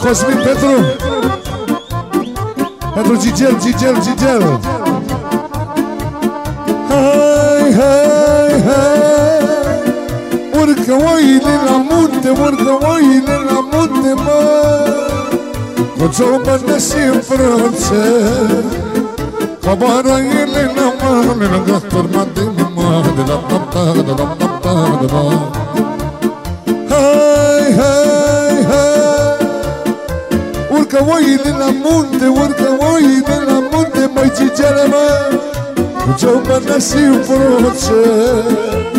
Cosmin Petru. Pentru Gigel, Gigel, Gigel la munte, urcă oile la munte, mă. Cu ciobănă și în frunce Coboară ele la mare Lângă turma din mare De la ta ta, de la ta ta, de la. Hai, hai, hai. Urcă oile la munte, urcă oile la munte Măi, cicele, mă. Cu ciobănă și în frunce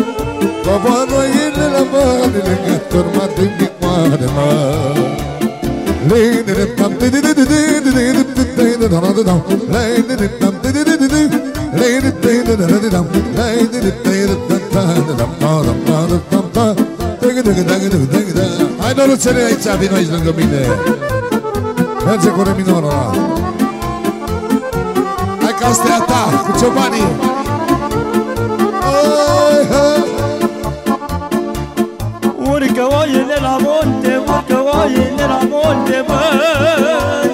Coboară ele la mare Lângă turma din mare, mă. Hai doruțele aici, vino aici lângă mine Merge cu reminorul ăla Hai că asta e a ta, cu ciobanii Hai, la munte, urcă oile la munte, băi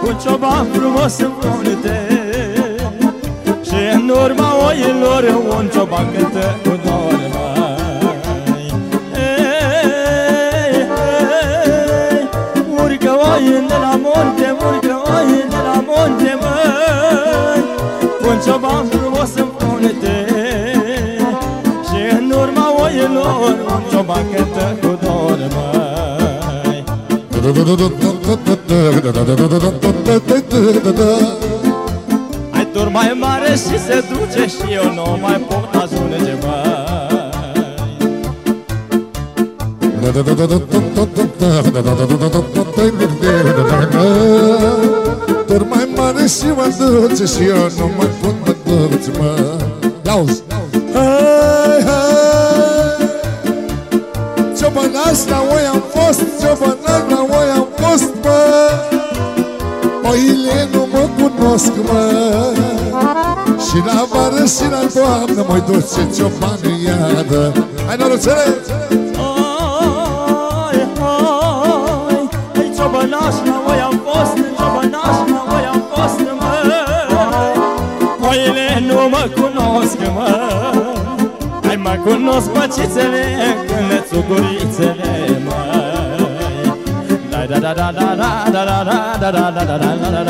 Cu cioban frumos în frunte. Și în urma oilor un cioban cântă cu dor, măi Ei, ei, Urcă oile la munte, urcă oile la munte, măi Cu un cioban frumos Ai tur mai mare și se duce Și eu nu mai pot ajunge, măi Tur mai mare și mă duce Și eu nu mai pot mă duce, mă. Iauzi Hai, hai. Ciobănaș la oi cunosc, mă Și la vară și la toamnă Mă duce ciobanii iară Hai, noroțele! Hai, hai, ai ciobănaș la voi am fost, ciobănaș la voi am fost, măi Oile nu mă cunosc, măi Ai mă cunosc păcițele, când țugurițele, măi Da da da da da da da da da da da da da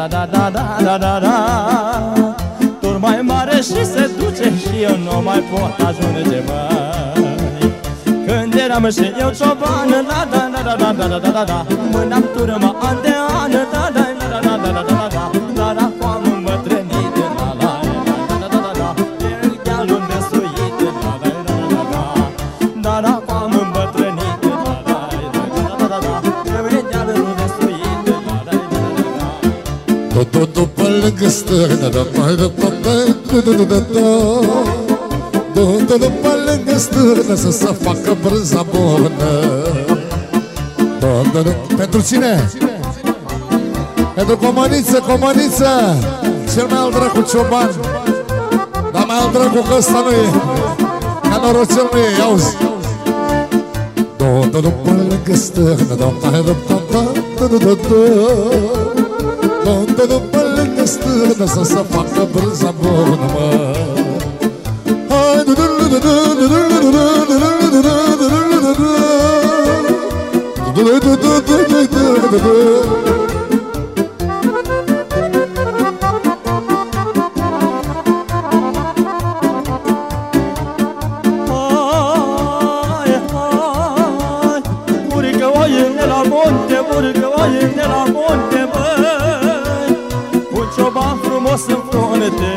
da da da da da da da da da da Tur mai mare și se duce și eu nu mai pot ajunge, măi când eram și eu cioban, da da da da da da da da da da Mâna-mi turma an de an, da da da da Do Tudo pela gastana da mai mãe papel Tudo da dor Tudo pela gastana Să se facă brânza bună? Pentru cine? Pentru comăniță, comăniță Cel mai al dracu cioban. Dar mai al dracu că ăsta nu e Ca norocel nu e, auzi? Dodo după lângă stârnă Dodo după lângă stârnă unde după lângă stână Să se facă brânza bună, mă. Hai, du cioban frumos în frunte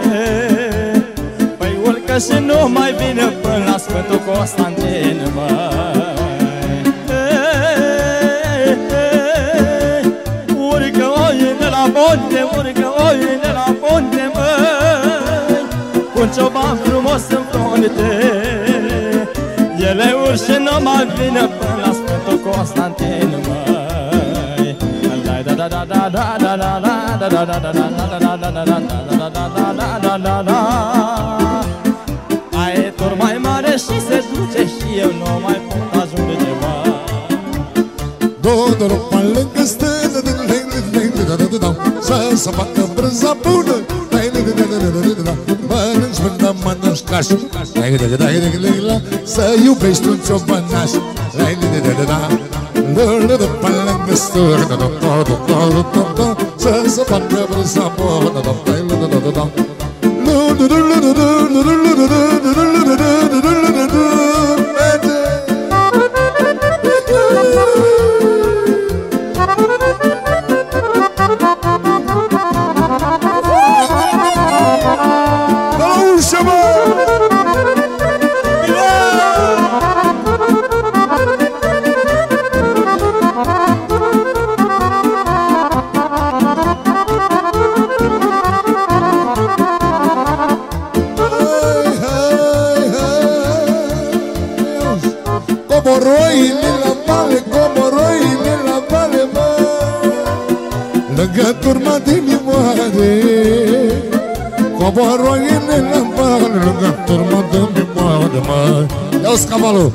Păi urcă și nu mai vine până la Sfântul Constantin, băi Ei, ei, Urcă oile la munte, urcă oile la munte, băi Cu un cioban frumos în frunte dur și nu mai vine până la Sfântul Constantin, Ai tur mai mare și se duce și eu nu mai pot ajunge, măi Dodoro pe lângă stână Să se facă brânza bună Mănânci vândă, mănânci caș Să iubești un ciobănaș Pe să-ți apăr pe vreo să apăr Lângă turma din mimoare Coboară inele în bar Lângă turma din mimoare mai Ia-ți cavalul!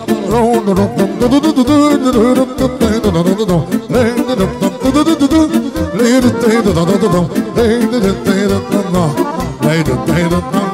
Lay the day